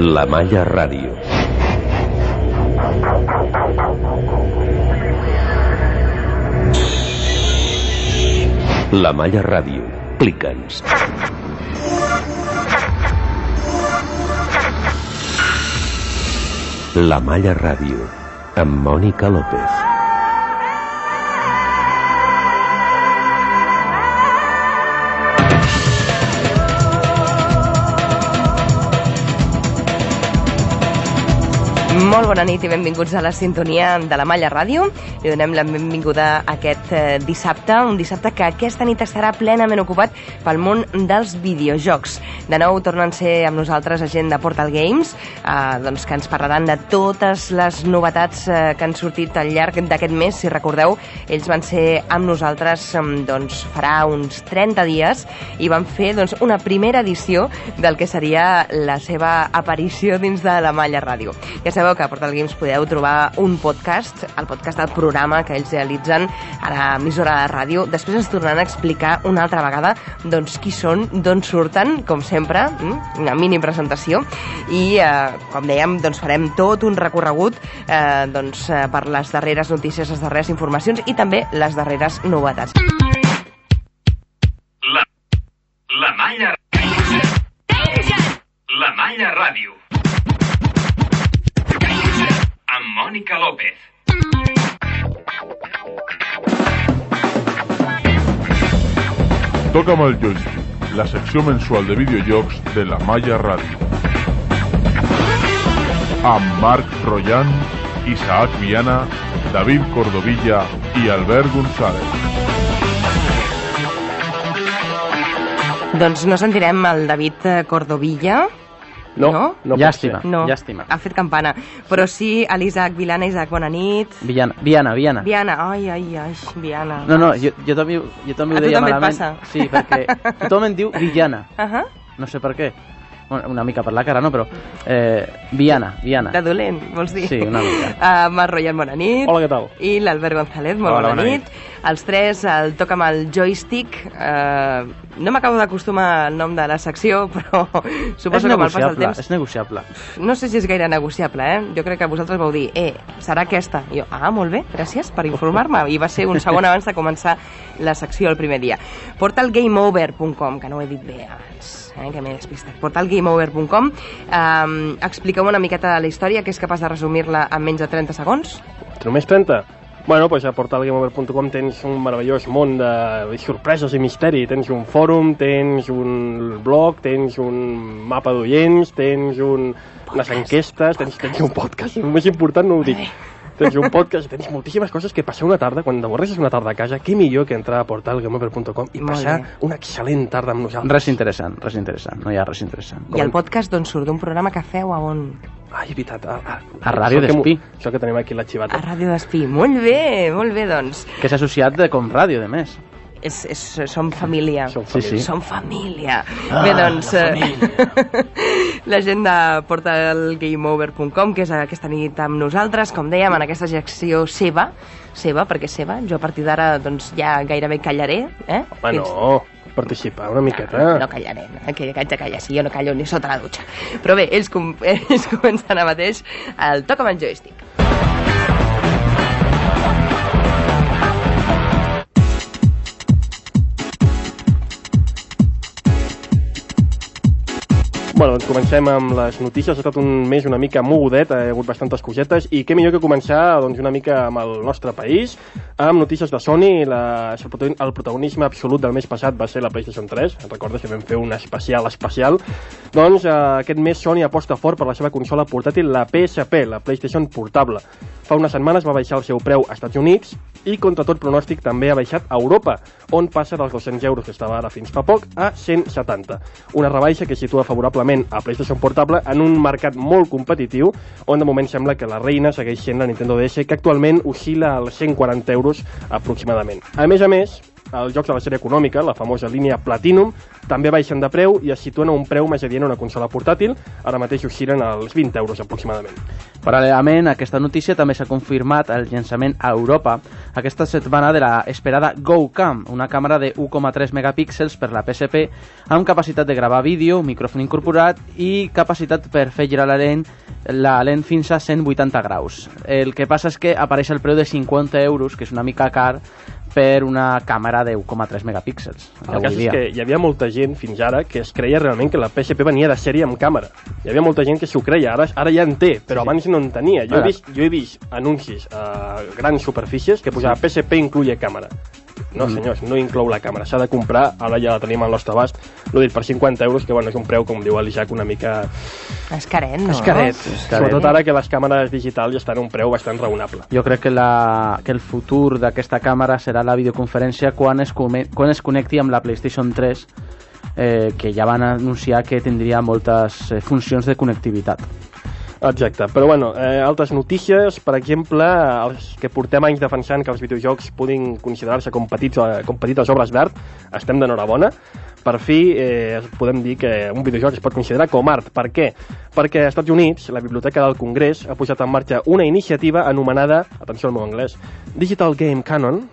La Malla Ràdio. La Malla Ràdio. Clica'ns. La Malla Ràdio. Amb Mònica López. Molt bona nit i benvinguts a la sintonia de la Malla Ràdio. Li donem la benvinguda aquest eh, dissabte, un dissabte que aquesta nit estarà plenament ocupat pel món dels videojocs. De nou tornen a ser amb nosaltres gent de Portal Games, eh, doncs que ens parlaran de totes les novetats eh, que han sortit al llarg d'aquest mes. Si recordeu, ells van ser amb nosaltres eh, doncs, farà uns 30 dies i van fer doncs, una primera edició del que seria la seva aparició dins de la Malla Ràdio. Ja sabeu que a Portal Games podeu trobar un podcast, el podcast del programa que ells realitzen a l'emissora de ràdio. Després ens tornaran a explicar una altra vegada doncs, qui són, d'on surten, com sempre, mm, una mini presentació. I, eh, com dèiem, doncs, farem tot un recorregut eh, doncs, eh, per les darreres notícies, les darreres informacions i també les darreres novetats. Toca'm el joystick, la secció mensual de videojocs de la Malla Ràdio. Amb Marc Royan, Isaac Viana, David Cordovilla i Albert González. Doncs no sentirem el David Cordovilla, No, No? no, Llàstima, no, llàstima. ha fet campana, però sí a l'Isaac Vilana. Isaac, bona nit. Viana, Viana, Viana. Viana, ai, ai, ai, Viana. No, no, jo, jo també, ho- jo també A ho tu deia també et malament. passa? Sí, perquè tothom em diu Villana. Uh -huh. No sé per què. Bueno, una mica per la cara, no? Però... Eh, Viana, Viana. De dolent, vols dir? Sí, una mica. Uh, Marc Royan, bona nit. Hola, què tal? I l'Albert González, molt Hola, bona, bona nit. Els tres, el toca amb el joystick. Uh, no m'acabo d'acostumar al nom de la secció, però suposo que amb el pas del temps... és negociable. No sé si és gaire negociable, eh? Jo crec que vosaltres vau dir, eh, serà aquesta. I jo, ah, molt bé, gràcies per informar-me. I va ser un segon abans de començar la secció el primer dia. Portalgameover.com, que no ho he dit bé abans, eh, que m'he despistat. Portalgameover.com, eh, expliqueu una miqueta la història, que és capaç de resumir-la en menys de 30 segons. Només 30? Bueno, doncs a portalgameover.com tens un meravellós món de sorpreses i misteri. Tens un fòrum, tens un blog, tens un mapa d'oients, tens un, unes enquestes, tens, tens un podcast, el més important no ho dic. Tens un podcast, tens moltíssimes coses que passar una tarda, quan avorreixes una tarda a casa, què millor que entrar a portalgameover.com i passar una excel·lent tarda amb nosaltres. Res interessant, res interessant. No hi ha res interessant. I el podcast d'on surt? Un programa que feu a on? Ai, veritat. A, a, A Ràdio Despí. Això que tenim aquí la A xivata. Ràdio d'Espí. Molt bé, molt bé, doncs. Que s'ha associat de Com Ràdio, de més. És, és, som família. Som Sí, família. sí. Som família. Ah, Bé, doncs, la, la gent de portalgameover.com, que és aquesta nit amb nosaltres, com dèiem, en aquesta secció seva, seva, perquè seva, jo a partir d'ara doncs, ja gairebé callaré. Eh? Home, no, participar una miqueta. No callaré, no, que haig de callar, si jo no callo ni sota la dutxa. Però bé, ells, com, ells comencen ara mateix el Toca amb el joystick. Bueno, doncs comencem amb les notícies. Ha estat un mes una mica mogudet, ha hagut bastantes cosetes, i què millor que començar doncs, una mica amb el nostre país, amb notícies de Sony. La, el protagonisme absolut del mes passat va ser la PlayStation 3. Recordes que vam fer un especial especial? Doncs eh, aquest mes Sony aposta fort per la seva consola portàtil, la PSP, la PlayStation Portable. Fa unes setmanes va baixar el seu preu als Estats Units i, contra tot pronòstic, també ha baixat a Europa, on passa dels 200 euros que estava ara fins fa poc a 170. Una rebaixa que situa favorablement a PlayStation Portable en un mercat molt competitiu, on de moment sembla que la reina segueix sent la Nintendo DS, que actualment oscil·la als 140 euros aproximadament. A més a més, els jocs de la sèrie econòmica, la famosa línia Platinum, també baixen de preu i es situen a un preu més adient a una consola portàtil, ara mateix oscil·len als 20 euros aproximadament. Paral·lelament aquesta notícia també s'ha confirmat el llançament a Europa aquesta setmana de la esperada GoCam, una càmera de 1,3 megapíxels per la PSP amb capacitat de gravar vídeo, micròfon incorporat i capacitat per fer girar la lent, la lent fins a 180 graus. El que passa és que apareix el preu de 50 euros, que és una mica car, per una càmera de 1,3 megapíxels. El cas és que hi havia molta gent fins ara que es creia realment que la PSP venia de sèrie amb càmera. Hi havia molta gent que s'ho creia, ara, ara ja en té, però abans no en tenia. Jo he, vist, jo he vist anuncis a grans superfícies que posava PSP incluye càmera. No, senyors, no inclou la càmera. S'ha de comprar, ara ja la tenim al nostre abast, l'ho dit per 50 euros, que bueno, és un preu, com diu l'Isaac, una mica És caret, no? escaret. caret. Sobretot ara que les càmeres digitals ja estan a un preu bastant raonable. Jo crec que, la, que el futur d'aquesta càmera serà la videoconferència quan es, come- quan es connecti amb la PlayStation 3, eh, que ja van anunciar que tindria moltes eh, funcions de connectivitat. Exacte, però bueno, eh, altres notícies, per exemple, els que portem anys defensant que els videojocs puguin considerar-se com, petits, eh, com petites obres d'art, estem d'enhorabona. Per fi eh, podem dir que un videojoc es pot considerar com art. Per què? Perquè als Estats Units, la Biblioteca del Congrés ha posat en marxa una iniciativa anomenada, atenció al meu anglès, Digital Game Canon,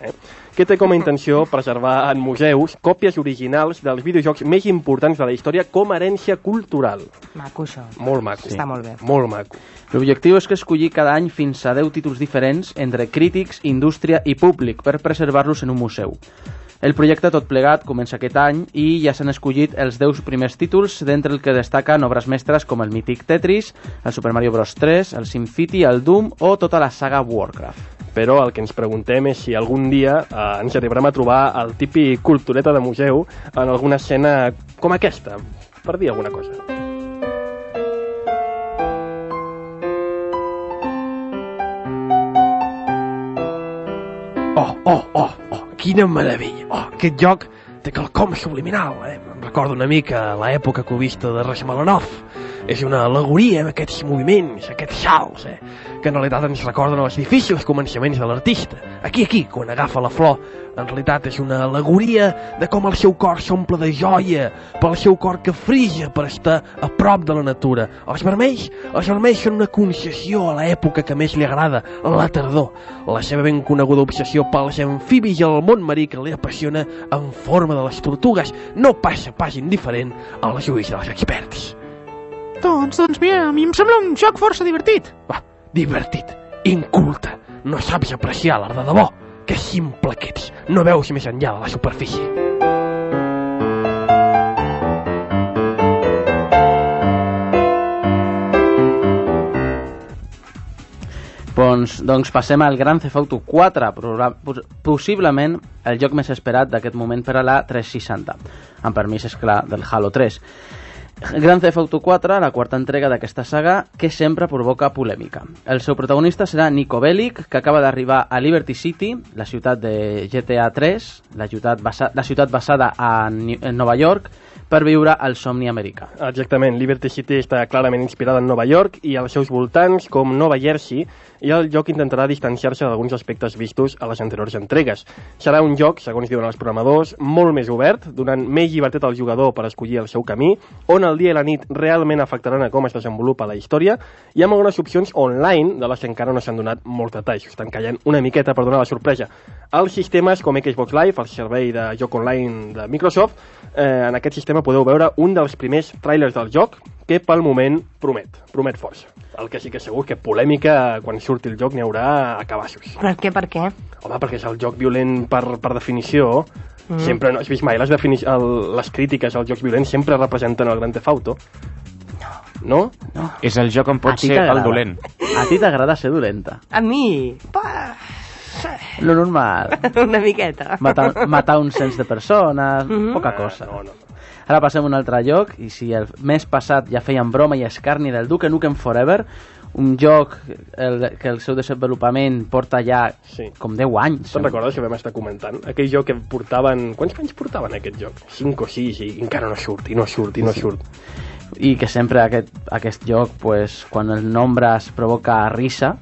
eh, que té com a intenció preservar en museus còpies originals dels videojocs més importants de la història com a herència cultural. Maco, això. Molt maco. Està molt bé. Molt maco. L'objectiu és que escollir cada any fins a 10 títols diferents entre crítics, indústria i públic per preservar-los en un museu. El projecte tot plegat comença aquest any i ja s'han escollit els 10 primers títols, d'entre el que destaquen obres mestres com el mític Tetris, el Super Mario Bros 3, el SimCity, el Doom o tota la saga Warcraft. Però el que ens preguntem és si algun dia eh, ens arribarem a trobar el típic cultureta de museu en alguna escena com aquesta, per dir alguna cosa. Oh, oh, oh, oh, quina meravella. Oh, aquest joc té quelcom subliminal, eh? Em recorda una mica l'època cubista de Rachmaninoff. És una alegoria amb aquests moviments, aquests salts, eh? Que en realitat ens recorden els difícils començaments de l'artista. Aquí, aquí, quan agafa la flor, en realitat és una alegoria de com el seu cor s'omple de joia, pel seu cor que frija per estar a prop de la natura. Els vermells, els vermells són una concessió a l'època que més li agrada, la tardor. La seva ben coneguda obsessió pels amfibis i el món marí que li apassiona en forma de les tortugues no passa pas indiferent als ulls dels experts. Doncs, doncs mira, a mi em sembla un joc força divertit. Va, divertit, inculte, no saps apreciar l'art de debò. Que simple que ets, no veus més enllà de la superfície. Doncs, doncs passem al Gran Theft Auto 4, proba- pos- possiblement el joc més esperat d'aquest moment per a la 360, amb permís, esclar, del Halo 3. Grand Theft Auto 4, la quarta entrega d'aquesta saga, que sempre provoca polèmica. El seu protagonista serà Nico Bellic, que acaba d'arribar a Liberty City, la ciutat de GTA 3, la ciutat, basa la ciutat basada a Nova York, per viure el somni americà. Exactament, Liberty City està clarament inspirada en Nova York i als seus voltants, com Nova Jersey, i el joc intentarà distanciar-se d'alguns aspectes vistos a les anteriors entregues. Serà un joc, segons diuen els programadors, molt més obert, donant més llibertat al jugador per escollir el seu camí, on el dia i la nit realment afectaran a com es desenvolupa la història, i amb algunes opcions online, de les que encara no s'han donat molts detalls, estan callant una miqueta per donar la sorpresa. Els sistemes com Xbox Live, el servei de joc online de Microsoft, eh, en aquest sistema podeu veure un dels primers trailers del joc que pel moment promet, promet força. El que sí que és segur que polèmica quan surti el joc n'hi haurà a cabassos. Per què, per què? Home, perquè és el joc violent per, per definició. Mm. Sempre no has vist mai les, defini el, les crítiques als jocs violents sempre representen el Gran Theft Auto. No. No? És el joc on A pot ti ser el dolent. A ti t'agrada ser dolenta. A mi, pa, Lo normal. una miqueta. Matar, matar un cens de persones, Mhm. poca cosa. No, no. Ara passem a un altre lloc, i si el mes passat ja feien broma i escarni del Duke Nukem Forever, un joc el, que el seu desenvolupament porta ja Sí. com 10 anys. Te'n recordes que vam estar comentant? Aquell joc que portaven... Quants anys portaven aquest joc? 5 o 6 i encara no surt, i no surt, i no surt. I que sempre aquest, aquest joc, pues, quan el nombre es provoca risa,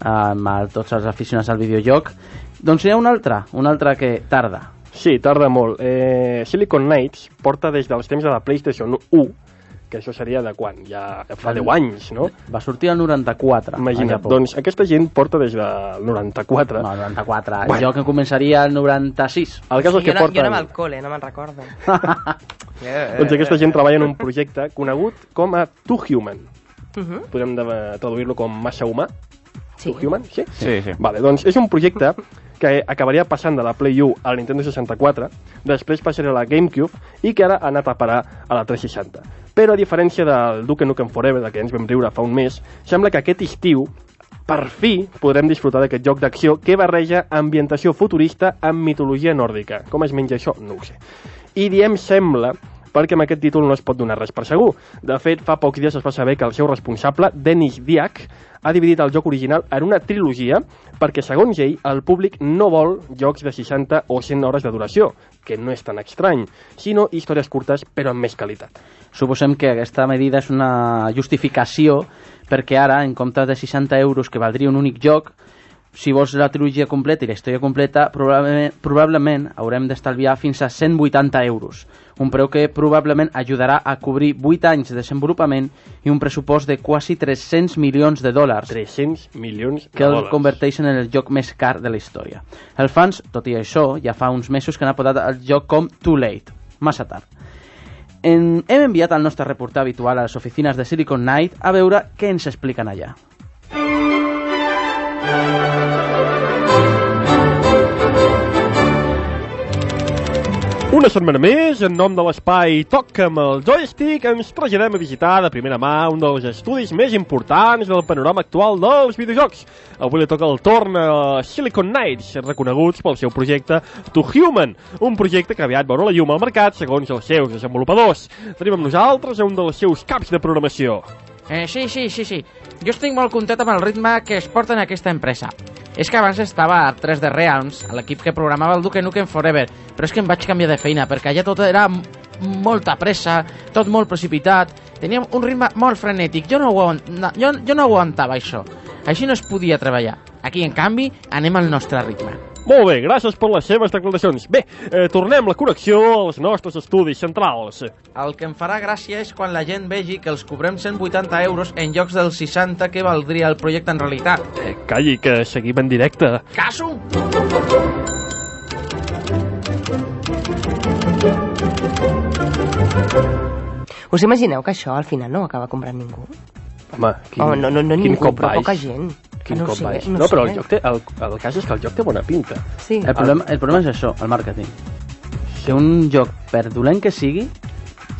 amb el- tots els aficionats al videojoc, Doncs hi ha un altre, un altre que tarda. Sí, tarda molt. Eh, Silicon Knights porta des dels temps de la PlayStation 1, que això seria de quan? Ja fa 10 anys, no? Va sortir el 94. Imagina't, doncs aquesta gent porta des del 94. No, el 94. Bueno. Jo que començaria el 96. El cas és jo, que no, jo porten... anava al col·le, no me'n recordo. Doncs aquesta gent treballa en un projecte conegut com a Too Human. Uh -huh. Podem de- traduir-lo com massa humà? Sí. Human, sí? Sí, sí. Vale, doncs és un projecte que acabaria passant de la Play 1 al Nintendo 64, després passaria a la GameCube i que ara ha anat a parar a la 360. Però a diferència del Duke Nukem Forever, de què ens vam riure fa un mes, sembla que aquest estiu per fi podrem disfrutar d'aquest joc d'acció que barreja ambientació futurista amb mitologia nòrdica. Com es menja això? No ho sé. I diem sembla perquè amb aquest títol no es pot donar res per segur. De fet, fa pocs dies es va saber que el seu responsable, Denis Diak, ha dividit el joc original en una trilogia perquè, segons ell, el públic no vol jocs de 60 o 100 hores de duració, que no és tan estrany, sinó històries curtes però amb més qualitat. Suposem que aquesta medida és una justificació perquè ara, en comptes de 60 euros que valdria un únic joc, si vols la trilogia completa i la història completa, probablement, probablement haurem d'estalviar fins a 180 euros. Un preu que probablement ajudarà a cobrir 8 anys de desenvolupament i un pressupost de quasi 300 milions de dòlars 300 milions que de el dòlars. converteixen en el joc més car de la història. Els fans, tot i això, ja fa uns mesos que han apodat el joc com Too Late, massa tard. En, hem enviat el nostre reporter habitual a les oficines de Silicon Knight a veure què ens expliquen allà. Una setmana més, en nom de l'espai Toca amb el joystick, ens traslladem a visitar de primera mà un dels estudis més importants del panorama actual dels videojocs. Avui li toca el torn a Silicon Knights, reconeguts pel seu projecte To Human, un projecte que aviat veurà la llum al mercat segons els seus desenvolupadors. Tenim amb nosaltres un dels seus caps de programació. Eh, sí, sí, sí, sí. Jo estic molt content amb el ritme que es porta en aquesta empresa. És que abans estava a 3D Realms, a l'equip que programava el Duke Nukem Forever, però és que em vaig canviar de feina, perquè allà tot era molta pressa, tot molt precipitat, teníem un ritme molt frenètic, jo no, ho, no, jo, jo no aguantava això. Així no es podia treballar. Aquí, en canvi, anem al nostre ritme. Molt bé, gràcies per les seves declaracions. Bé, eh, tornem la connexió als nostres estudis centrals. El que em farà gràcia és quan la gent vegi que els cobrem 180 euros en llocs dels 60 que valdria el projecte en realitat. Eh, calli, que seguim en directe. Caso! Us imagineu que això al final no ho acaba comprant ningú? Home, quin, oh, no, no, no quin ningú, cop però baix. poca gent. Quin no ho cop sé, baix. no No, però el, joc té, el, el cas és que el joc té bona pinta. Sí. El problema, el problema és això, el màrqueting. Que un joc, per dolent que sigui,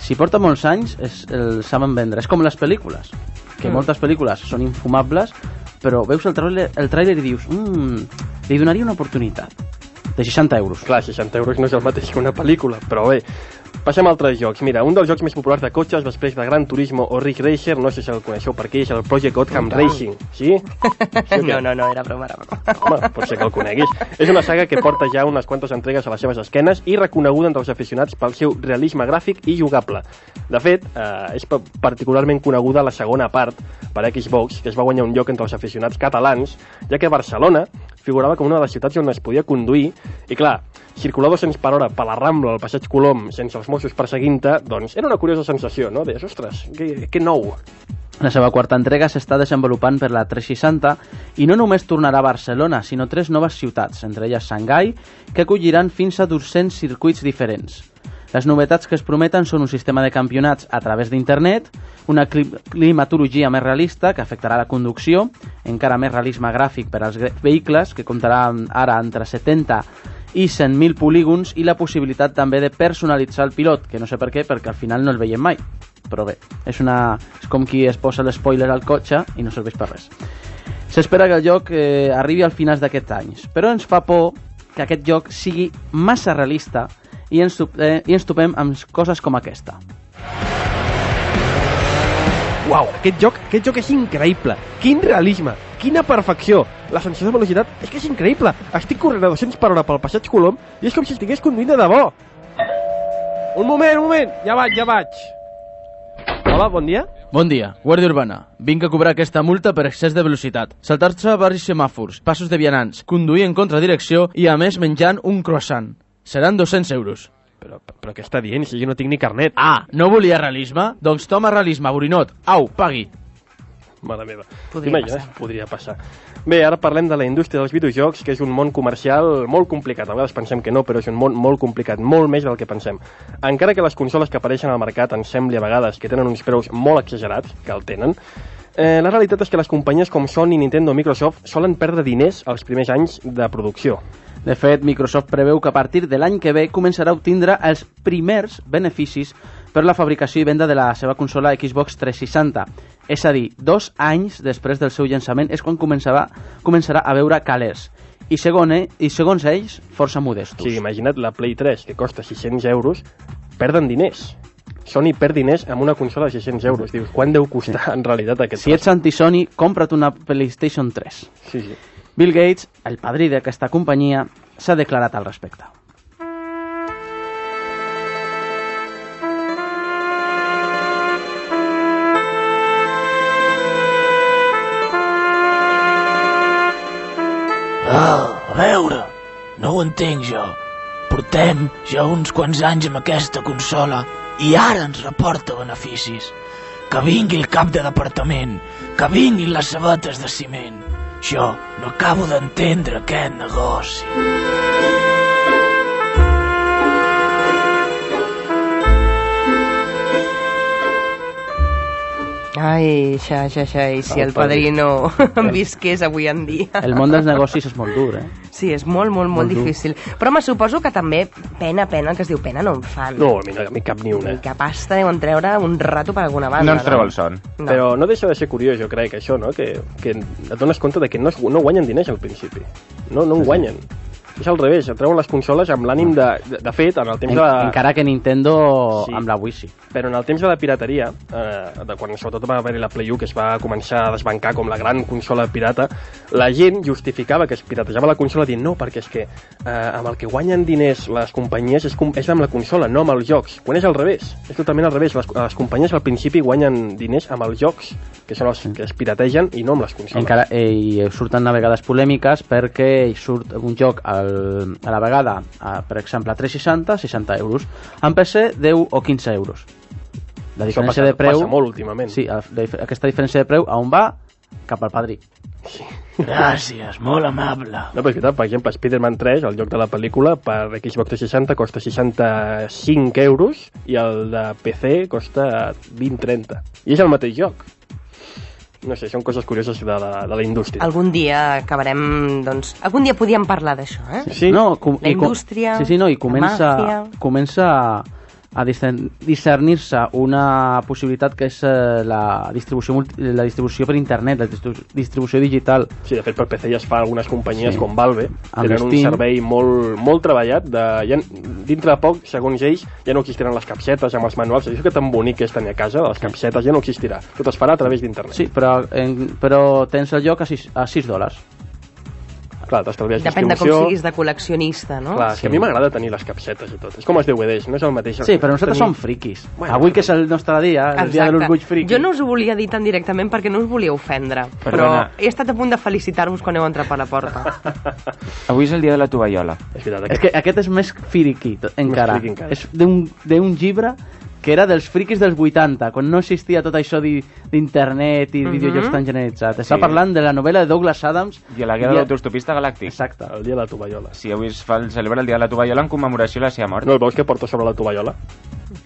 si porta molts anys, es, el saben vendre. És com les pel·lícules, que Mm. moltes pel·lícules són infumables, però veus el tràiler, el tràiler i dius mmm, li donaria una oportunitat. De 60 euros. Clar, 60 euros no és el mateix que una pel·lícula, però bé, passem a altres jocs. Mira, un dels jocs més populars de cotxes després de Gran Turismo o Ridge Racer, no sé si el coneixeu per què, és el Project Gotham Racing, sí? sí? No, no, no, era broma, era broma. Home, pot ser que el coneguis. És una saga que porta ja unes quantes entregues a les seves esquenes i reconeguda entre els aficionats pel seu realisme gràfic i jugable. De fet, eh, és pa- particularment coneguda la segona part per Xbox, que es va guanyar un lloc entre els aficionats catalans, ja que Barcelona figurava com una de les ciutats on es podia conduir i, clar, circular 200 per hora per la Rambla, al Passeig Colom, sense els Mossos perseguint-te, doncs era una curiosa sensació, no? Deies, ostres, que, que nou. La seva quarta entrega s'està desenvolupant per la 360 i no només tornarà a Barcelona, sinó tres noves ciutats, entre elles Shanghai, que acolliran fins a 200 circuits diferents. Les novetats que es prometen són un sistema de campionats a través d'internet, una cli climatologia més realista que afectarà la conducció, encara més realisme gràfic per als vehicles, que comptarà ara entre 70 i 100.000 polígons i la possibilitat també de personalitzar el pilot, que no sé per què, perquè al final no el veiem mai. Però bé, és, una, és com qui es posa l'espoiler al cotxe i no serveix per res. S'espera que el joc eh, arribi al finals d'aquests anys, però ens fa por que aquest joc sigui massa realista i ens, eh, i ens topem amb coses com aquesta. Uau, aquest joc, aquest joc és increïble. Quin realisme, quina perfecció. La sensació de velocitat és que és increïble. Estic corrent a 200 per hora pel passeig Colom i és com si estigués conduint de debò. Un moment, un moment. Ja vaig, ja vaig. Hola, bon dia. Bon dia, Guàrdia Urbana. Vinc a cobrar aquesta multa per excés de velocitat. Saltar-se a barris semàfors, passos de vianants, conduir en contradirecció i, a més, menjant un croissant. Seran 200 euros. Però, però què està dient? Si jo no tinc ni carnet. Ah, no volia realisme? Doncs toma realisme, borinot. Au, pagui. Mare meva. Podria T'imagines? passar. Podria passar. Bé, ara parlem de la indústria dels videojocs, que és un món comercial molt complicat. A vegades pensem que no, però és un món molt complicat, molt més del que pensem. Encara que les consoles que apareixen al mercat ens sembli a vegades que tenen uns preus molt exagerats, que el tenen, eh, la realitat és que les companyies com Sony, Nintendo o Microsoft solen perdre diners els primers anys de producció. De fet, Microsoft preveu que a partir de l'any que ve començarà a obtindre els primers beneficis per la fabricació i venda de la seva consola Xbox 360. És a dir, dos anys després del seu llançament és quan començarà, començarà a veure calés. I, segon, eh, I segons ells, força modestos. O sigui, imagina't la Play 3, que costa 600 euros, perden diners. Sony perd diners amb una consola de 600 euros. Dius, quan deu costar en realitat aquest Si ets anti-Sony, compra't una PlayStation 3. Sí, sí. Bill Gates, el padrí d'aquesta companyia, s'ha declarat al respecte. Ah, a veure, no ho entenc jo. Portem ja uns quants anys amb aquesta consola i ara ens reporta beneficis. Que vingui el cap de departament, que vinguin les sabates de ciment. Jo no acabo d'entendre aquest negoci. Ai, xa, xa, xa, i si El el padrino visqués avui en dia. El món dels negocis és molt dur, eh? Sí, és molt, molt, molt, Molt dur. difícil. Però me suposo que també pena, pena, el que es diu pena, no en fan. No, a mi, no, a mi cap ni una. I que pasta deuen treure un rato per alguna banda. No ens treu el son. No. Però no deixa de ser curiós, jo crec, això, no? Que, que et dones compte de que no, no guanyen diners al principi. No, no en guanyen. És al revés, et treuen les consoles amb l'ànim de, de... De fet, en el temps En, de... encara que Nintendo Sí. amb la Wii sí. Però en el temps de la pirateria, eh, de quan sobretot va haver-hi la Play 1, que es va començar a desbancar com la gran consola pirata, la gent justificava que es piratejava la consola dient no, perquè és que eh, amb el que guanyen diners les companyies és, com, és amb la consola, no amb els jocs. Quan és al revés, és totalment al revés. Les, les companyies al principi guanyen diners amb els jocs, que són els que es pirategen, i no amb les consoles. Encara, eh, i surten a vegades polèmiques perquè surt un joc al, a la vegada, a, per exemple, a 360, 60 euros. En PC, 10 o 15 euros. La diferència passa- de preu... passa molt últimament. Sí, a- aquesta diferència de preu, a on va? Cap al padrí. Gràcies, molt amable. No, però és veritat, per exemple, Spider-Man 3, el joc de la pel·lícula, per Xbox 360 costa 65 euros i el de PC costa 20-30. I és el mateix joc. No sé, són coses curioses de la, de la indústria. Algun dia acabarem, doncs... Algun dia podíem parlar d'això, eh? Sí. No, com, La indústria, Sí, sí, no, i la comença, màfia. comença a, a discern- discernir-se una possibilitat que és eh, la, distribució, la distribució per internet, la distribu- distribució digital. Sí, de fet, per PC ja es fa algunes companyies Sí. com Valve, Amb tenen un Steam. servei molt, molt treballat. De, ja, dintre de poc, segons ells, ja no existiran les capsetes amb els manuals. Això que tan bonic que és tenir a casa, les capsetes ja no existirà. Tot es farà a través d'internet. Sí, però, en, però tens el joc a 6, a 6 dòlars. Clar, t'estalvies Depèn de com distribució. siguis de col·leccionista, no? Clar, és que a mi m'agrada tenir les capsetes i tot. És com els DVDs, no és el mateix. Sí, però nosaltres Tenir- som friquis. Bueno, Avui que és el nostre dia, el dia de l'orgull friqui. Jo no us ho volia dir tan directament perquè no us volia ofendre, però Perdona. he estat a punt de felicitar-vos quan heu entrat per la porta. Avui és el dia de la tovallola. És veritat, És que aquest és més tot- encara. friki encara. És d'un llibre que era dels friquis dels 80, quan no existia tot això di- d'internet i Mhm. videojocs tan generalitzats. Està Sí. parlant de la novel·la de Douglas Adams. I a la guerra de l'autostopista galàctic. Exacte. El dia de la tovallola. Sí, avui es fa el, celebra el dia de la tovallola en commemoració de la seva mort. No el veus que porta sobre la tovallola?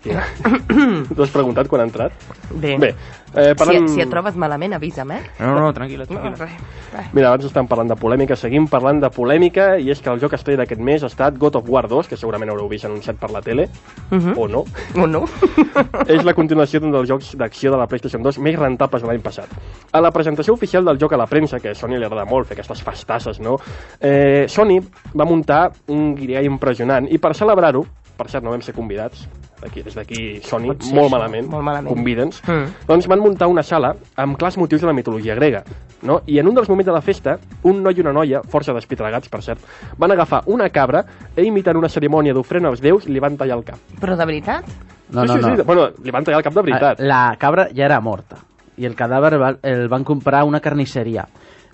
Ja. T'ho has preguntat quan ha entrat? Bé, Bé, eh, parlant... si, si et trobes malament, avisa'm, eh? No, no, tranquil·la, No, tranquil·la. res, res. Mira, abans estem parlant de polèmica, seguim parlant de polèmica, i és que el joc estrella d'aquest mes ha estat God of War 2, que segurament haureu vist anunciat per la tele, Mhm. o no. O no? és la continuació d'un dels jocs d'acció de la PlayStation 2 més rentables de l'any passat. A la presentació oficial del joc a la premsa, que a Sony li agrada molt fer aquestes festasses, no? Eh, Sony va muntar un guirigall impressionant, i per celebrar-ho, per cert, no vam ser convidats, aquí, des d'aquí Sony, Pot ser molt malament, molt malament. convida'ns, Mm. doncs van muntar una sala amb clars motius de la mitologia grega, no? I en un dels moments de la festa, un noi i una noia, força despitregats, per cert, van agafar una cabra e imitant una cerimònia d'ofrena als déus li van tallar el cap. Però de veritat? No, sí, no, sí, no. sí, bueno, li van tallar el cap de veritat. La cabra ja era morta i el cadàver va- el van comprar a una carnisseria.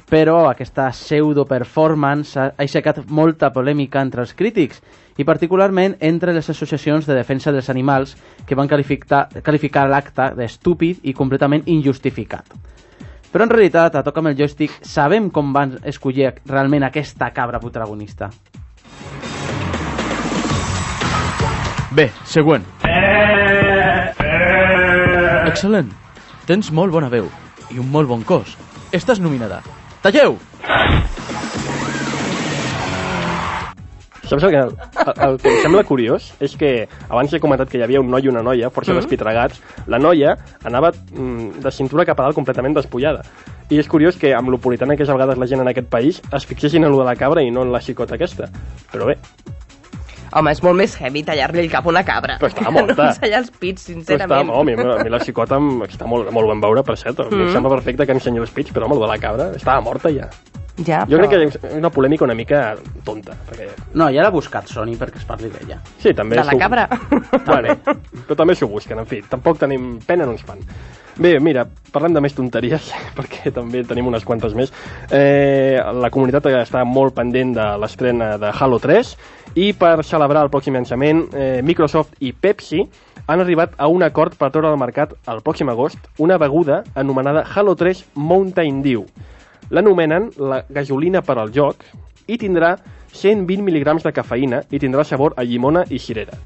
Però aquesta pseudo-performance ha aixecat molta polèmica entre els crítics i particularment entre les associacions de defensa dels animals que van qualificar, qualificar l'acte d'estúpid i completament injustificat. Però en realitat, a toc amb el joystick, sabem com van escollir realment aquesta cabra protagonista. Bé, següent. Excel·lent. Tens molt bona veu i un molt bon cos. Estàs nominada. Talleu! Saps el que, el, el que em sembla curiós? És que abans he comentat que hi havia un noi i una noia, força Mhm. mm. despitregats. La noia anava mm, de cintura cap a dalt completament despullada. I és curiós que amb l'opolitana que és a vegades la gent en aquest país es fixessin en lo de la cabra i no en la xicota aquesta. Però bé, Home, és molt més heavy tallar-li el cap a una cabra. Però estava morta. No ensenyar els pits, però està, sincerament. oh, a, mi, la xicota em, està molt, molt ben veure, per cert. Mm. Mhm. Em sembla perfecte que ensenyi els pits, però home, el de la cabra estava morta ja. Ja, Jo però... crec que és una polèmica una mica tonta. Perquè... No, ja l'ha buscat Sony perquè es parli d'ella. Sí, també De la cabra. Bueno, però també s'ho busquen, en fi, tampoc tenim pena, no ens fan. Bé, mira, parlem de més tonteries, perquè també tenim unes quantes més. Eh, la comunitat està molt pendent de l'estrena de Halo 3 i per celebrar el pròxim llançament, eh, Microsoft i Pepsi han arribat a un acord per treure al mercat el pròxim agost una beguda anomenada Halo 3 Mountain Dew. L'anomenen la gasolina per al joc i tindrà 120 mil·ligrams de cafeïna i tindrà sabor a llimona i cirera.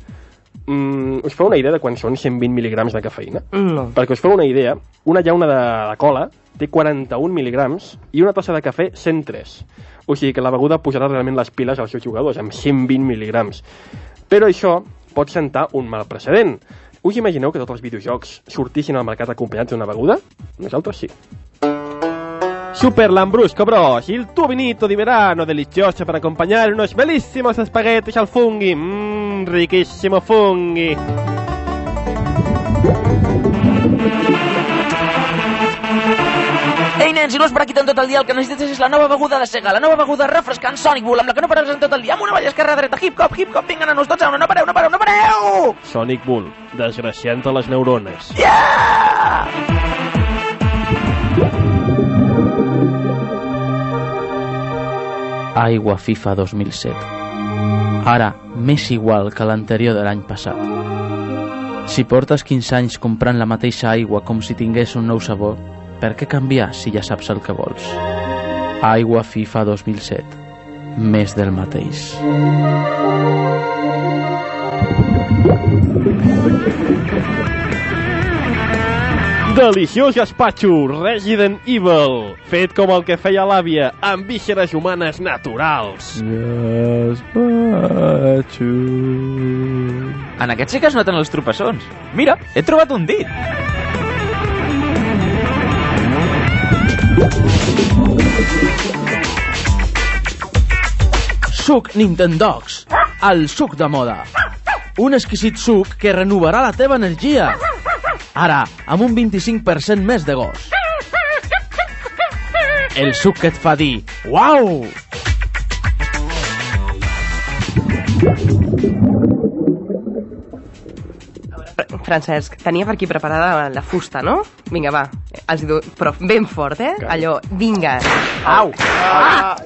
Mm, us feu una idea de quan són 120 mil·ligrams de cafeïna? No. Perquè us feu una idea, una llauna de, de cola té 41 mil·ligrams i una tassa de cafè 103. O sigui que la beguda posarà realment les piles als seus jugadors, amb 120 mil·ligrams. Però això pot sentar un mal precedent. Us imagineu que tots els videojocs sortissin al mercat acompanyats d'una beguda? Nosaltres sí. Super Lambrusco Bros, il tuo vinito di verano delizioso per accompagnare unos bellissimi spaghetti al funghi. Mmm, ricchissimo funghi. Ei, nens, i no és per aquí tant tot el dia, el que necessites és la nova beguda de Sega, la nova beguda refrescant Sonic Bull, amb la que no pararàs en tot el dia, amb una balla esquerra, dreta, hip-hop, hip-hop, vinga, nanos, tots a una, no pareu, no pareu, no pareu! Sonic Bull, desgraciant a les neurones. Yeah! Aigua FIFA 2007. Ara, més igual que l'anterior de l'any passat. Si portes 15 anys comprant la mateixa aigua com si tingués un nou sabor, per què canviar si ja saps el que vols? Aigua FIFA 2007. Més del mateix. Deliciós gaspatxo Resident Evil, fet com el que feia l'àvia, amb vísceres humanes naturals. En aquest sí que es noten els tropeçons. Mira, he trobat un dit. Suc Nintendogs, el suc de moda. Un exquisit suc que renovarà la teva energia. Ara, amb un 25% més de gos. El suc que et fa dir, uau! Francesc, tenia per aquí preparada la fusta, no? Vinga, va. Els do... Però ben fort, eh? Allò, vinga. Au! Ah!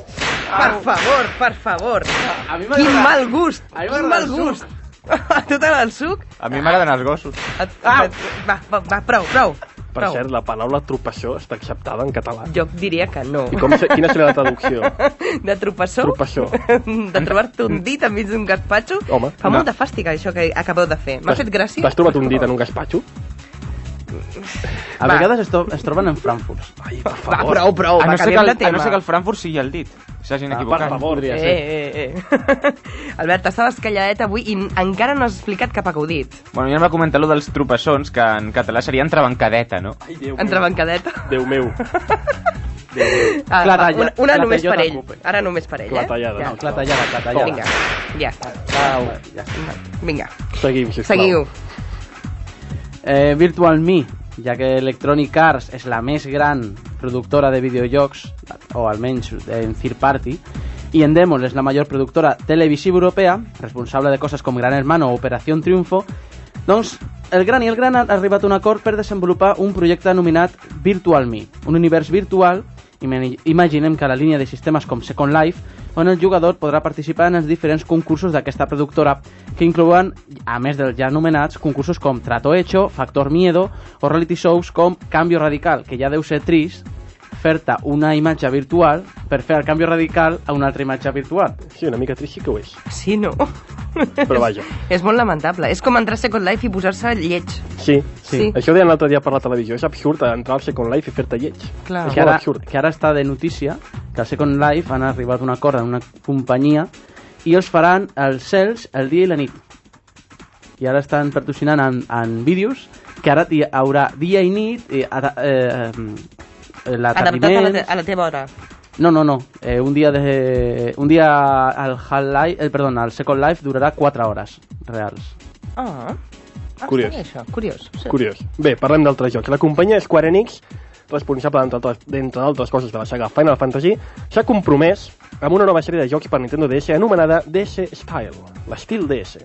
Per favor, per favor. A mi Quin mal gust! A mi Quin mal gust! A tu t'agrada el suc? A mi m'agraden els gossos. Et- et- Va, va, va, prou, prou. Per prou. cert, la paraula tropassó està acceptada en català. Jo diria que no. I com, se- quina seria la traducció? De tropassó? Tropassó. De trobar-te un dit enmig d'un gaspatxo? Home, Fa no. molt de fàstic això que acabeu de fer. M'ha T'has- fet gràcia? T'has trobat un dit en un gaspatxo? A Va. vegades es, to es troben en Frankfurt. Ai, per Va, prou, prou, a no ser que el, de. A no ser que el Frankfurt sigui el dit. S'hagin Ah, equivocat. per favor. Podria Eh, ser. eh, eh. Albert, estaves calladet avui i encara no has explicat cap acudit. Bueno, ja em va comentar lo dels tropeçons, que en català seria entrebancadeta, no? Ai, Déu Entrebancadeta. Déu meu. Ah, Clatalla- una, una només per ell. Ara només per ell, eh? Clatellada, Ja. no. Clatallada, clatallada. Vinga, ja. Au, ja està. Vinga, Seguim, sisplau. seguiu. Eh, Virtual Me, ja que Electronic Arts és la més gran productora de videojocs, o almenys en third party, y Endemol es la mayor productora televisiva europea, responsable de cosas como Gran Hermano o Operación Triunfo, doncs el Gran i el Gran han arribat a un acord per desenvolupar un projecte anomenat Virtual Me, un univers virtual, imaginem que a la línia de sistemes com Second Life, on el jugador podrà participar en els diferents concursos d'aquesta productora, que inclouen, a més dels ja anomenats, concursos com Trato Hecho, Factor Miedo o reality shows com Cambio Radical, que ja deu ser trist fer-te una imatge virtual per fer el canvi radical a una altra imatge virtual. Sí, una mica trist sí que ho és. Sí, no? Però vaja. És molt lamentable. És com entrar a Second Life i posar-se lleig. Sí, Sí. sí. Això ho deien l'altre dia per la televisió. És absurd entrar al Second Life i fer-te lleig. Clar. És que molt ara, absurd. que ara està de notícia que al Second Life han arribat a un acord amb una companyia i els faran els cels el dia i la nit. I ara estan patrocinant en, en vídeos que ara hi haurà dia i nit eh, ada, eh, eh, Adaptat a la, te a la teva hora. No, no, no. Eh, un dia de un dia al Half-Life, eh, perdón, al Second Life durarà 4 hores reals. Ah, ah Curiós. això. Curiós. Sí. Curiós. Bé, parlem d'altres jocs. La companyia Square Enix, responsable d'entre altres, d'entre altres coses de la saga Final Fantasy, s'ha compromès amb una nova sèrie de jocs per Nintendo DS anomenada DS Style, l'estil DS.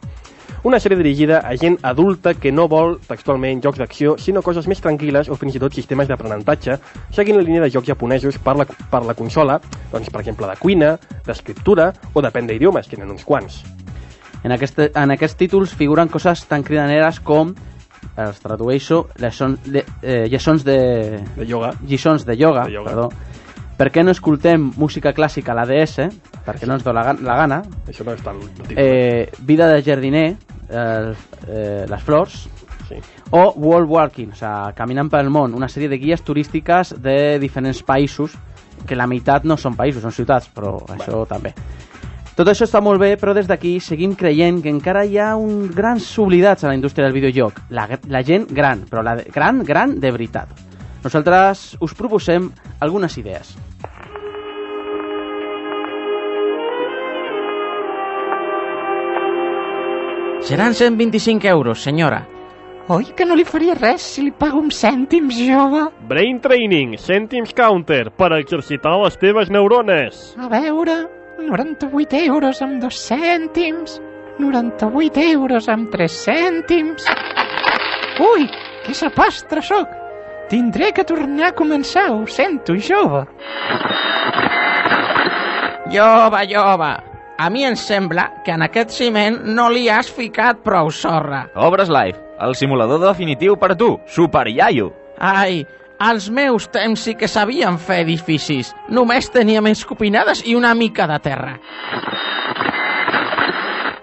Una sèrie dirigida a gent adulta que no vol textualment jocs d'acció, sinó coses més tranquil·les o fins i tot sistemes d'aprenentatge, seguint la línia de jocs japonesos per la, per la consola, doncs, per exemple, de cuina, d'escriptura o d'aprendre idiomes, que n'hi uns quants. En, aquest, en aquests títols figuren coses tan cridaneres com els tradueixo, lliçons de, eh, lliçons de, de yoga, lliçons de yoga, De yoga. perdó. Per què no escoltem música clàssica a la DS? Perquè no ens dona la, la gana. Això no és tan... Eh, vida de jardiner, eh, eh, les flors, sí. o World Walking, o sigui, caminant pel món, una sèrie de guies turístiques de diferents països, que la meitat no són països, són ciutats, però això també. Tot això està molt bé, però des d'aquí seguim creient que encara hi ha uns grans oblidats a la indústria del videojoc. La, la gent gran, però la de- gran, gran de veritat. Nosaltres us proposem algunes idees. Seran 125 euros, senyora. Oi que no li faria res si li pago uns cèntims, jove? Brain Training, cèntims counter, per exercitar les teves neurones. A veure, 98 euros amb dos cèntims, 98 euros amb tres cèntims... Ui, que sapastre sóc! Tindré que tornar a començar, ho sento, jove. Jove, jove, a mi em sembla que en aquest ciment no li has ficat prou sorra. Obres Live, el simulador definitiu per tu, Super Yayo. Ai, als meus temps sí que sabíem fer edificis. Només teníem escopinades i una mica de terra.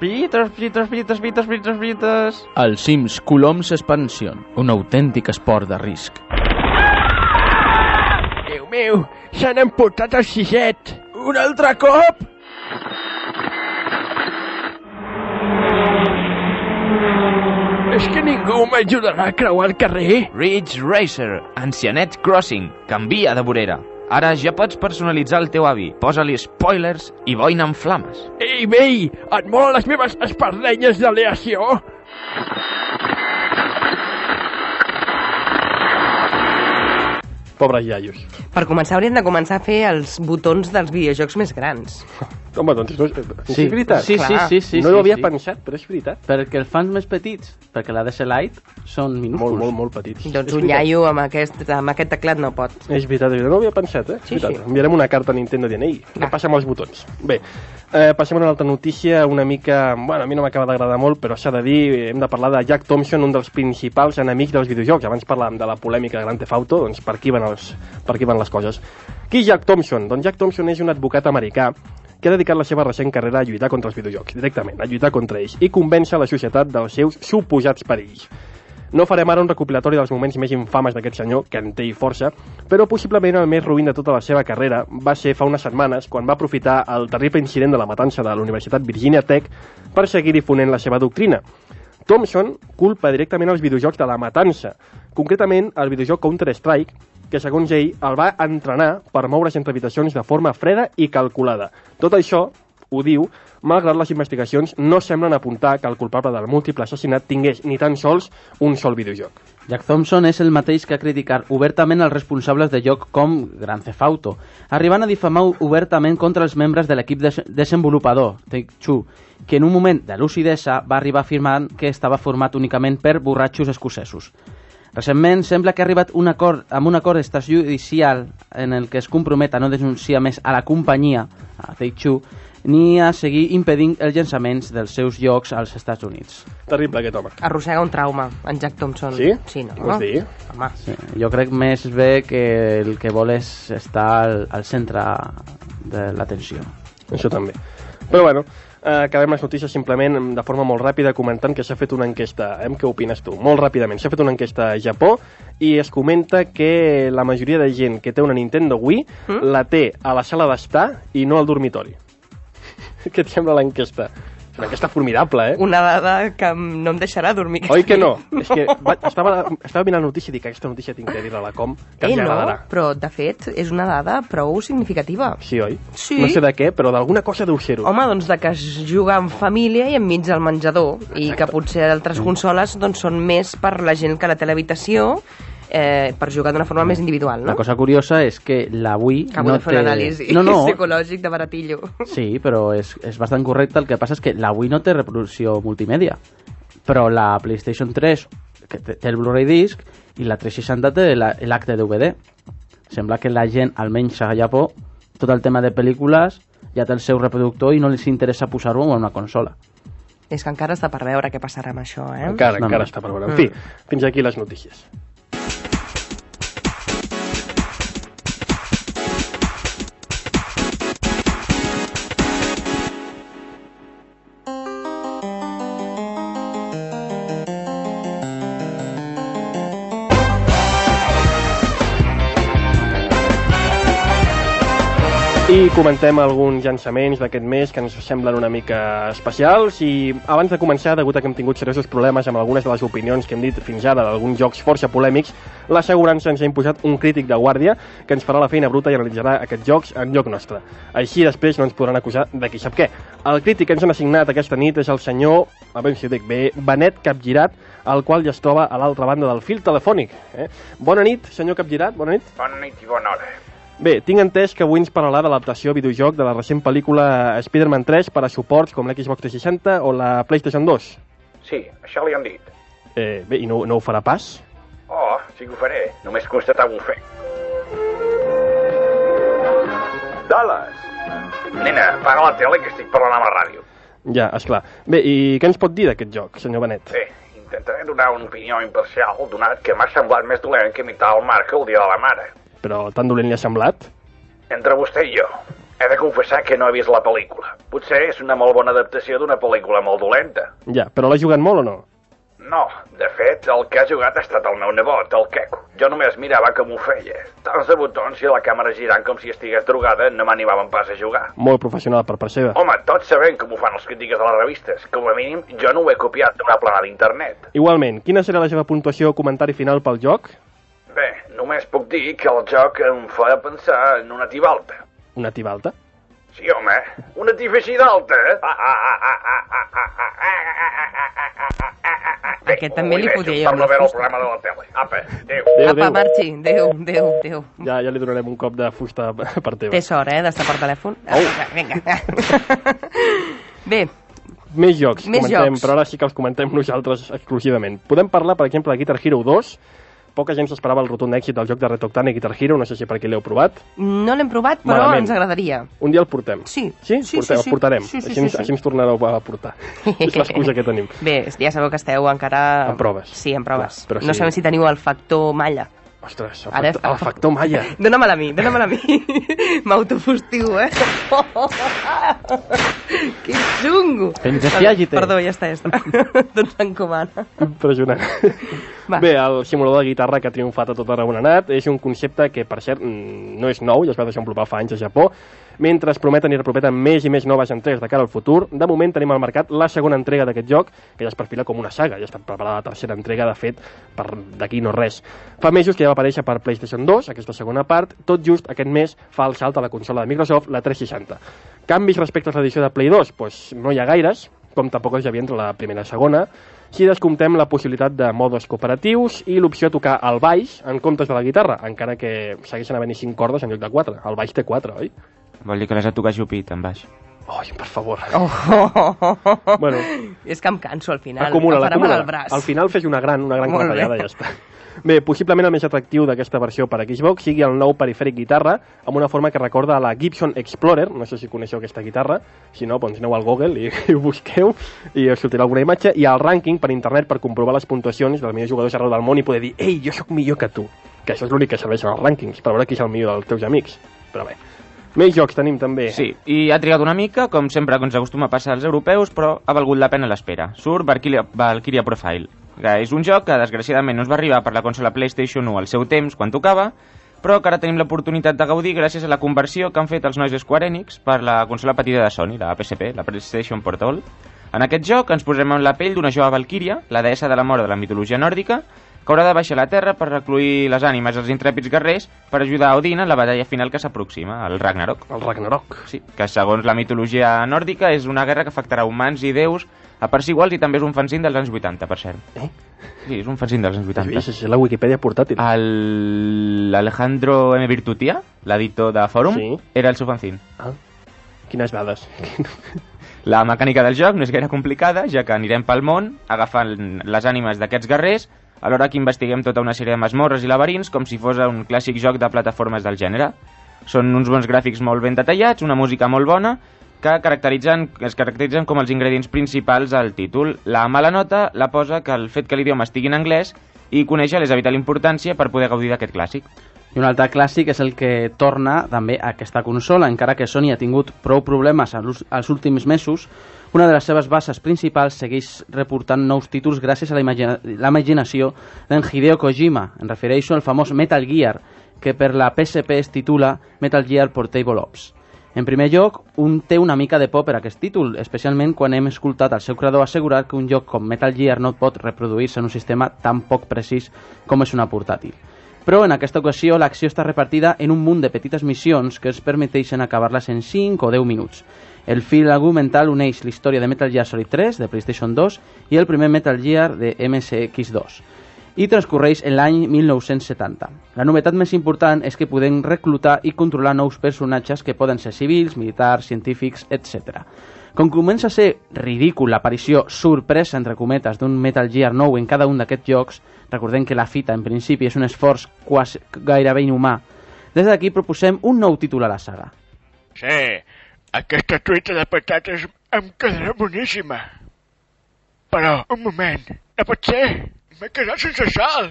Pitos, pitos, pitos, pitos, pitos, pitos. El Sims Coloms Expansion, un autèntic esport de risc. Déu meu, s'han emportat el siset. Un altre cop? És que ningú m'ajudarà a creuar el carrer? Ridge Racer, Ancianet Crossing, canvia de vorera. Ara ja pots personalitzar el teu avi. Posa-li spoilers i boina en flames. Ei, vell, et molen les meves espardenyes d'aleació? Pobres iaios. Per començar, hauríem de començar a fer els botons dels videojocs més grans. Home, doncs no és, Sí. és veritat. Sí, sí, sí, sí, no sí, ho havia sí. pensat, però és veritat. Perquè els fans més petits, perquè la DS Lite són minúsculs. Molt, molt, molt petits. Doncs És un veritat. iaio amb aquest, amb aquest teclat no pot. És veritat, és veritat. no ho havia pensat, eh? Sí, veritat. sí. Enviarem una carta a Nintendo dient, ei, què passa amb els botons? Bé, eh, passem a una altra notícia, una mica... Bueno, a mi no m'acaba d'agradar molt, però s'ha de dir, hem de parlar de Jack Thompson, un dels principals enemics dels videojocs. Abans parlàvem de la polèmica de Grand Theft Auto, doncs per aquí van, els, per aquí van les coses. Qui és Jack Thompson? Doncs Jack Thompson és un advocat americà que ha dedicat la seva recent carrera a lluitar contra els videojocs, directament, a lluitar contra ells, i convèncer la societat dels seus suposats perills. No farem ara un recopilatori dels moments més infames d'aquest senyor, que en té i força, però possiblement el més ruïn de tota la seva carrera va ser fa unes setmanes quan va aprofitar el terrible incident de la matança de la Universitat Virginia Tech per seguir difonent la seva doctrina. Thompson culpa directament els videojocs de la matança, concretament el videojoc Counter-Strike, que segons ell el va entrenar per moure's entre habitacions de forma freda i calculada. Tot això, ho diu, malgrat les investigacions no semblen apuntar que el culpable del múltiple assassinat tingués ni tan sols un sol videojoc. Jack Thompson és el mateix que ha criticat obertament els responsables de joc com Grand Theft Auto, arribant a difamar obertament contra els membres de l'equip des desenvolupador, Take-Two, que en un moment de lucidesa va arribar afirmant que estava format únicament per borratxos escocesos. Recentment sembla que ha arribat un acord, amb un acord extrajudicial en el que es compromet a no denunciar més a la companyia, a Take-Two, ni a seguir impedint els llançaments dels seus jocs als Estats Units. Terrible aquest home. Arrossega un trauma, en Jack Thompson. Sí? Sí, no? Vols dir? Home. Sí, jo crec més bé que el que vol és estar al, al centre de l'atenció. Això també. Però bueno, acabem les notícies simplement de forma molt ràpida comentant que s'ha fet una enquesta. Eh? Què opines tu? Molt ràpidament. S'ha fet una enquesta a Japó i es comenta que la majoria de gent que té una Nintendo Wii Mm? la té a la sala d'estar i no al dormitori. Què et sembla l'enquesta? Una enquesta formidable, eh? Una dada que no em deixarà dormir. Oi que no? nit. És que va, estava, estava mirant la notícia i dic aquesta notícia tinc que dir-la a la com, que Eh, els no, però de fet és una dada prou significativa. Sí, oi? Sí. No sé de què, però d'alguna cosa deu ser-ho. Home, doncs de que es juga en família i enmig del menjador i que potser altres consoles doncs, són més per la gent que la té a l'habitació eh, per jugar d'una forma més individual, no? La cosa curiosa és que la Wii Acabo no de fer té... un anàlisi No, no, psicològic de baratillo. sí, però és, és bastant correcte. El que passa és que la Wii no té reproducció multimèdia, però la PlayStation 3 que té, el Blu-ray disc i la 360 té la- l'acte DVD. Sembla que la gent, almenys a Japó, tot el tema de pel·lícules ja té el seu reproductor i no els interessa posar-ho en una consola. És que encara està per veure què passarà amb això, eh? Encara, No, encara no. està per veure. En Mm. fi, fins aquí les notícies. Bye. Comentem alguns llançaments d'aquest mes que ens semblen una mica especials i abans de començar, degut a que hem tingut seriosos problemes amb algunes de les opinions que hem dit fins ara d'alguns jocs força polèmics, l'assegurança ens ha imposat un crític de guàrdia que ens farà la feina bruta i analitzarà aquests jocs en lloc nostre. Així després no ens podran acusar de qui sap què. El crític que ens han assignat aquesta nit és el senyor, a veure si ho dic bé, Benet Capgirat, el qual ja es troba a l'altra banda del fil telefònic. Eh? Bona nit, senyor Capgirat, bona nit. Bona nit i bona hora. Bé, tinc entès que avui ens parlarà de l'adaptació a videojoc de la recent pel·lícula Spider-Man 3 per a suports com l'Xbox 360 o la PlayStation 2. Sí, això li han dit. Eh, bé, i no, no ho farà pas? Oh, sí que ho faré. Només constatar un fet. Dallas! Nena, apaga la tele que estic parlant amb la ràdio. Ja, és clar. Bé, i què ens pot dir d'aquest joc, senyor Benet? Bé, intentaré donar una opinió imparcial, donat que m'ha semblat més dolent que imitar el Marc el dia de la mare. Però tan dolent li ha semblat? Entre vostè i jo, he de confessar que no he vist la pel·lícula. Potser és una molt bona adaptació d'una pel·lícula molt dolenta. Ja, però l'ha jugat molt o no? No, de fet, el que ha jugat ha estat el meu nebot, el Queco. Jo només mirava com ho feia. Tants de botons i la càmera girant com si estigués drogada no m'animaven pas a jugar. Molt professional per part seva. Home, tots sabem com ho fan els crítics de les revistes. Com a mínim, jo no ho he copiat d'una plana d'internet. Igualment, quina serà la seva puntuació o comentari final pel joc? Bé, Només puc dir que el joc em fa pensar en una tibalta. Una tibalta? Sí, home, una tifa d'alta. Aquest també li fotia jo. Parlo veure el programa de la tele. Apa, adéu. Adéu, Apa, marxi. Adéu, adéu, adéu. Ja, ja li donarem un cop de fusta per teva. Té sort, eh, d'estar per telèfon. Oh. Vinga. Bé, més jocs, Més comentem, jocs. però ara sí que els comentem nosaltres exclusivament. Podem parlar, per exemple, de Guitar Hero 2, Poca gent s'esperava el rotund èxit del joc de Red Octane i Guitar Hero, no sé si per aquí l'heu provat. no l'hem provat, però Malament. ens agradaria. Un dia el portem. Sí. Sí? Sí, Portem, sí, el sí. portarem. Sí, sí, així, sí, sí. així ens tornareu a portar. És l'excusa que tenim. Bé, ja sabeu que esteu encara... En proves. Sí, en proves. Clar, però No sí. sabem si teniu el factor malla. Ostres, el, Ara factor, el factor Maya. Dóna-me'l a mi, dóna-me'l a mi. M'autofustiu, eh? que xungo. Penjaciàgite. Perdó, ja està, ja està. doncs encomana. Impressionant. Va. Bé, el simulador de guitarra que ha triomfat a tot arreu on ha anat és un concepte que, per cert, mm, no és nou, ja es va desenvolupar fa anys a Japó, mentre es prometen i reprometen més i més noves entregues de cara al futur. De moment tenim al mercat la segona entrega d'aquest joc, que ja es perfila com una saga, ja està preparada la tercera entrega, de fet, per d'aquí no res. Fa mesos que ja va aparèixer per PlayStation 2, aquesta segona part, tot just aquest mes fa el salt a la consola de Microsoft, la 360. Canvis respecte a l'edició de Play 2? Pues no hi ha gaires, com tampoc els hi havia entre la primera i segona. si descomptem la possibilitat de modes cooperatius i l'opció de tocar el baix en comptes de la guitarra, encara que segueixen havent-hi 5 cordes en lloc de 4. El baix té 4, oi? Vol dir que les ha tocat Jupit, en baix. Ai, per favor. Oh. Bueno. És que em canso al final. Acumula, acumula. al braç. Al final fes una gran, una gran Molt bé. retallada i ja està. Bé, possiblement el més atractiu d'aquesta versió per a Xbox sigui el nou perifèric guitarra amb una forma que recorda a la Gibson Explorer, no sé si coneixeu aquesta guitarra, si no, doncs aneu al Google i, i ho busqueu i us sortirà alguna imatge, i al rànquing per internet per comprovar les puntuacions dels millors jugadors arreu del món i poder dir ei, jo sóc millor que tu, que això és l'únic que serveixen els rànquings, per veure qui és el millor dels teus amics. Però bé, més jocs tenim també. Sí, i ha trigat una mica, com sempre que ens acostuma a passar als europeus, però ha valgut la pena l'espera. Surt Valkyria, Valkyria Profile, que és un joc que desgraciadament no es va arribar per la consola PlayStation 1 al seu temps, quan tocava, però que ara tenim l'oportunitat de gaudir gràcies a la conversió que han fet els nois de Square Enix per la consola petita de Sony, la PSP, la PlayStation Portable. En aquest joc ens posem en la pell d'una jove Valkyria, la deessa de la mort de la mitologia nòrdica, que haurà de baixar a la Terra per recluir les ànimes dels intrèpids guerrers per ajudar a Odin en la batalla final que s'aproxima, el Ragnarok. El Ragnarok. Sí, que segons la mitologia nòrdica és una guerra que afectarà humans i déus a parts iguals i també és un fanzine dels anys 80, per cert. Eh? Sí, és un fanzine dels anys 80. És, és la Wikipedia portàtil. El- L'Alejandro M. Virtutia, l'editor de Fòrum, Sí. era el seu fanzine. Ah, quines dades. La mecànica del joc no és gaire complicada, ja que anirem pel món agafant les ànimes d'aquests guerrers, alhora que investiguem tota una sèrie de masmorres i laberints com si fos un clàssic joc de plataformes del gènere. Són uns bons gràfics molt ben detallats, una música molt bona, que caracteritzen, es caracteritzen com els ingredients principals al títol. La mala nota la posa que el fet que l'idioma estigui en anglès i conèixer és de vital importància per poder gaudir d'aquest clàssic. I un altre clàssic és el que torna també a aquesta consola, encara que Sony ha tingut prou problemes als últims mesos, una de les seves bases principals segueix reportant nous títols gràcies a la imagina la imaginació d'en Hideo Kojima. En refereixo al famós Metal Gear, que per la PSP es titula Metal Gear Portable Ops. En primer lloc, un té una mica de por per aquest títol, especialment quan hem escoltat al seu creador assegurar que un joc com Metal Gear no pot reproduir-se en un sistema tan poc precís com és una portàtil. Però en aquesta ocasió l'acció està repartida en un munt de petites missions que es permeteixen acabar-les en 5 o 10 minuts. El fil argumental uneix la història de Metal Gear Solid 3 de PlayStation 2 i el primer Metal Gear de MSX2 i transcorreix en l'any 1970. La novetat més important és que podem reclutar i controlar nous personatges que poden ser civils, militars, científics, etc. Com comença a ser ridícul l'aparició sorpresa, entre cometes, d'un Metal Gear nou en cada un d'aquests jocs, recordem que la fita en principi és un esforç quasi gairebé inhumà, des d'aquí proposem un nou títol a la saga. Sí, aquesta truita de patates em quedarà boníssima. Però, un moment, no pot ser. M'he quedat sense sal.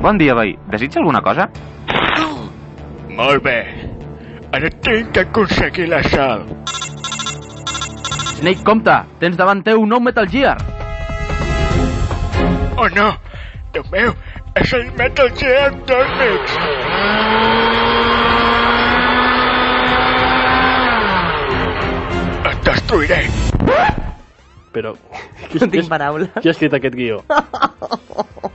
Bon dia, veí. Desitja alguna cosa? Molt bé. Ara tinc que aconseguir la sal. Snake, compte! Tens davant teu un nou Metal Gear! Oh no! Déu meu, és el Metal Gear Dormix! Et destruiré! Però... No tinc paraules. Qui ha escrit aquest guió?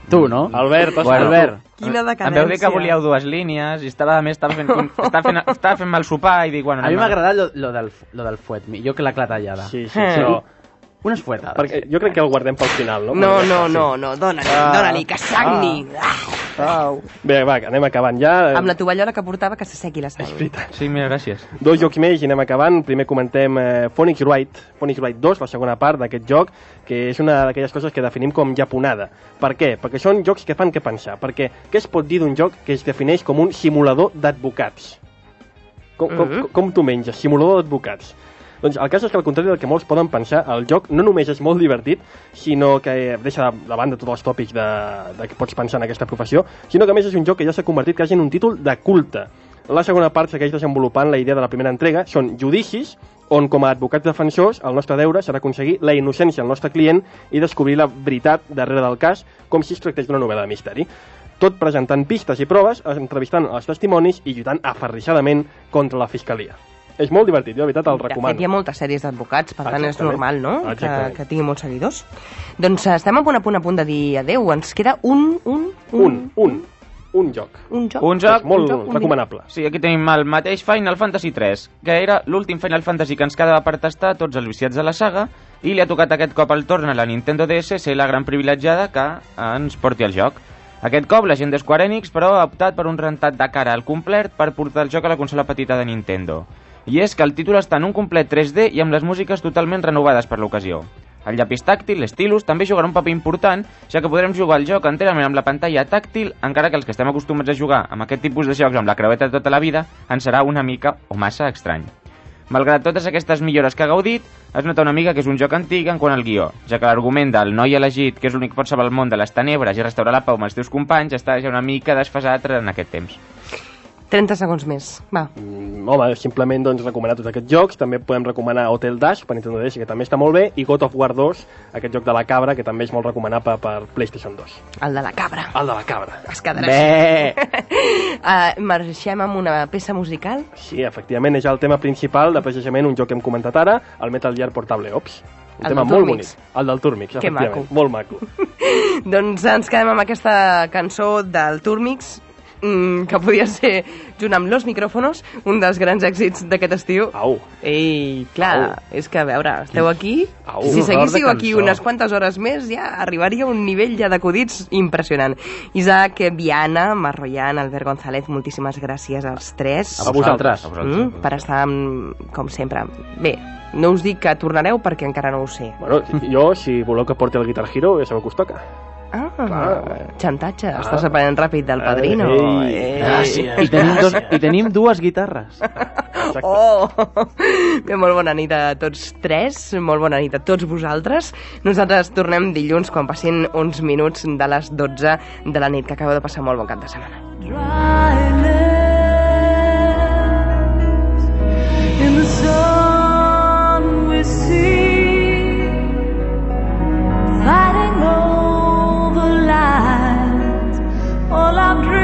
Tu, no? Albert, has Bueno, Albert. Quina Em veu dir que decadència. volíeu dues línies i estava, a més, estava fent, estava fent, estava fent mal sopar i dic, bueno... A mi m'ha agradat lo, lo, del, lo del fuet, millor que la clatellada. Sí, sí, però... Unes fuetades. Perquè jo crec que el guardem pel final, no? No, no, no, no, dóna-li, Ah. dóna-li, que sagni. Au. Bé, va, que anem acabant ja. Amb la tovallola que portava que s'assequi la sang. Sí, mira, gràcies. Dos jocs més i anem acabant. Primer comentem eh, Phoenix Wright, Phoenix Wright 2, la segona part d'aquest joc, que és una d'aquelles coses que definim com japonada. Per què? Perquè són jocs que fan què pensar. Perquè què es pot dir d'un joc que es defineix com un simulador d'advocats? Com, com, Mhm. com tu menges? Simulador d'advocats. Doncs el cas és que al contrari del que molts poden pensar, el joc no només és molt divertit, sinó que deixa de, de banda tots els tòpics de, de que pots pensar en aquesta professió, sinó que a més és un joc que ja s'ha convertit quasi en un títol de culte. La segona part segueix desenvolupant la idea de la primera entrega, són judicis on com a advocats defensors el nostre deure serà aconseguir la innocència del nostre client i descobrir la veritat darrere del cas, com si es tractés d'una novel·la de misteri. Tot presentant pistes i proves, entrevistant els testimonis i lluitant aferrissadament contra la fiscalia. És molt divertit, jo de veritat el De fet, recomano. hi ha moltes sèries d'advocats, per tant és Exactament. normal, no?, que, Exactament. que tingui molts seguidors. Doncs eh, estem a punt a punt a punt de dir adeu. Ens queda un, un, Un, un, un joc. Un joc? Un joc, És molt un joc, un recomanable. Sí, aquí tenim el mateix Final Fantasy 3, que era l'últim Final Fantasy que ens quedava per tastar tots els viciats de la saga, i li ha tocat aquest cop el torn a la Nintendo DS ser la gran privilegiada que ens porti el joc. Aquest cop la gent de Square Enix, però, ha optat per un rentat de cara al complet per portar el joc a la consola petita de Nintendo. I és que el títol està en un complet 3D i amb les músiques totalment renovades per l'ocasió. El llapis tàctil, l'estilus, també jugarà un paper important, ja que podrem jugar el joc enterament amb la pantalla tàctil, encara que els que estem acostumats a jugar amb aquest tipus de jocs amb la creueta tota la vida, ens serà una mica o massa estrany. Malgrat totes aquestes millores que ha gaudit, es nota una mica que és un joc antic en quant al guió, ja que l'argument del noi elegit, que és l'únic que pot salvar el món de les tenebres i restaurar la pau amb els teus companys, està ja una mica desfasat en aquest temps. 30 segons més, va. Mm, home, simplement doncs, recomanar tots aquests jocs. També podem recomanar Hotel Dash per Nintendo DS, que també està molt bé, i God of War 2, aquest joc de la cabra, que també és molt recomanable per PlayStation 2. El de la cabra. El de la cabra. Es quedarà Bé. uh, marxem amb una peça musical. Sí, efectivament, és el tema principal de precisament un joc que hem comentat ara, el Metal Gear Portable Ops. Un El tema molt bonic. El del Turmix, Que efectivament. maco. Molt maco. doncs ens quedem amb aquesta cançó del Turmix, mm, que podia ser, junt amb Los Micrófonos, un dels grans èxits d'aquest estiu. Au. Ei, clar, Au. és que, a veure, esteu aquí... Au. Si seguíssiu aquí unes quantes hores més, ja arribaria a un nivell ja d'acudits impressionant. Isaac, Viana, Marroyan, Albert González, moltíssimes gràcies als tres. A vosaltres. A vosaltres. Mm, per estar, amb, com sempre. Bé, no us dic que tornareu perquè encara no ho sé. Bueno, jo, si voleu que porti el Guitar Hero, ja sabeu que us toca. Ah, Clar. xantatge. Estàs aprenent ràpid del padrino. Ei, Eh. gràcies. I tenim, dos, I tenim dues guitarres. Exacte. Oh! Bé, molt bona nit a tots tres, molt bona nit a tots vosaltres. Nosaltres tornem dilluns quan passin uns minuts de les 12 de la nit, que acaba de passar molt bon cap de setmana. all I've dreamed